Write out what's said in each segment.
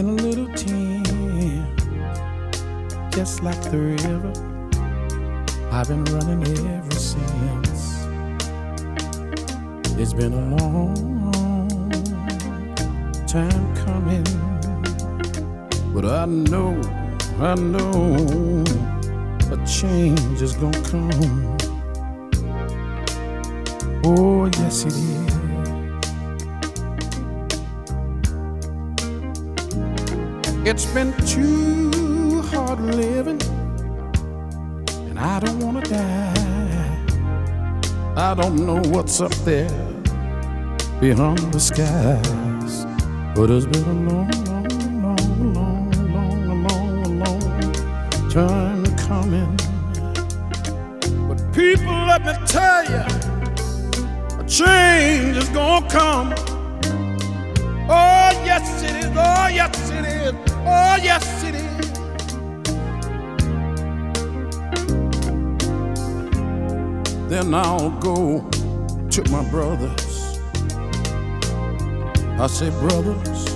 in a little tent, just like the river. I've been running ever since. It's been a long time coming, but I know, I know a change is gonna come. Oh, yes, it is. It's been too hard living, and I don't wanna die. I don't know what's up there beyond the skies, but it's been a long, long, long, long, long, long, long time coming. But people, let me tell you, a change is gonna Then I'll go to my brothers. I say, brothers,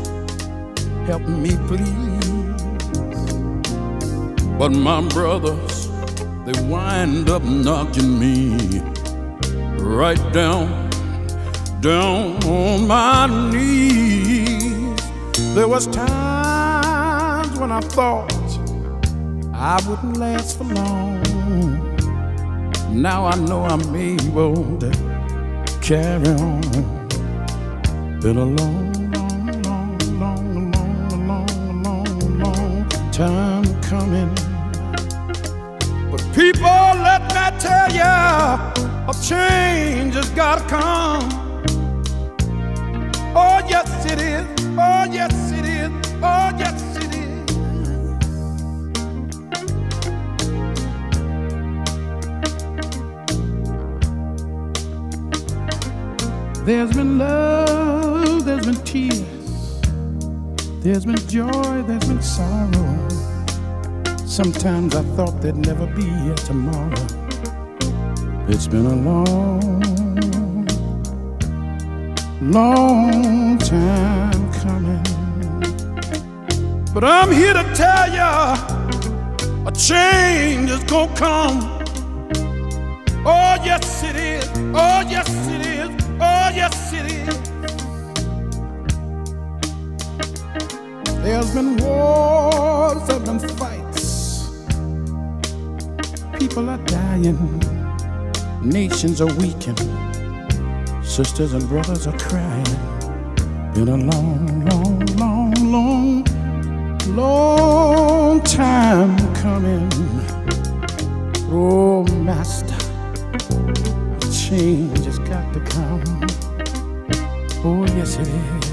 help me, please. But my brothers, they wind up knocking me right down, down on my knees. There was times when I thought I wouldn't last for long. Now I know I'm able to carry on. Been a There's been love, there's been tears, there's been joy, there's been sorrow. Sometimes I thought there'd never be a tomorrow. It's been a long, long time coming. But I'm here to tell ya a change is gonna come. Oh, yes, it is. Oh, yes, it is. Oh, yes, it is. There's been wars, there's been fights. People are dying, nations are weakening, sisters and brothers are crying. Been a long, long, long, long, long time coming. Oh, Master change has got to come. Oh, yes, it is.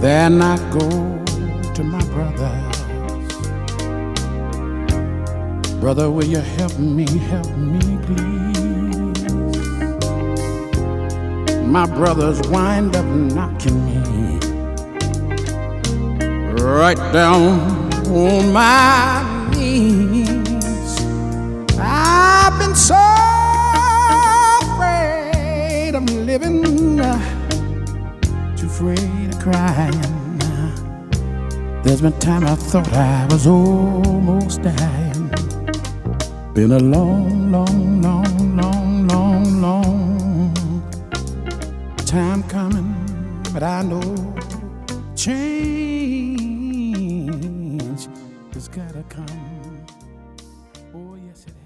Then I go to my brothers. Brother, will you help me? Help me, please. My brothers wind up knocking me right down on my knees. I've been so afraid of living, too afraid of crying. There's been time I thought I was almost dying. Been a long, long, long, long, long, long time coming, but I know has gotta come. Oh, yes, it has.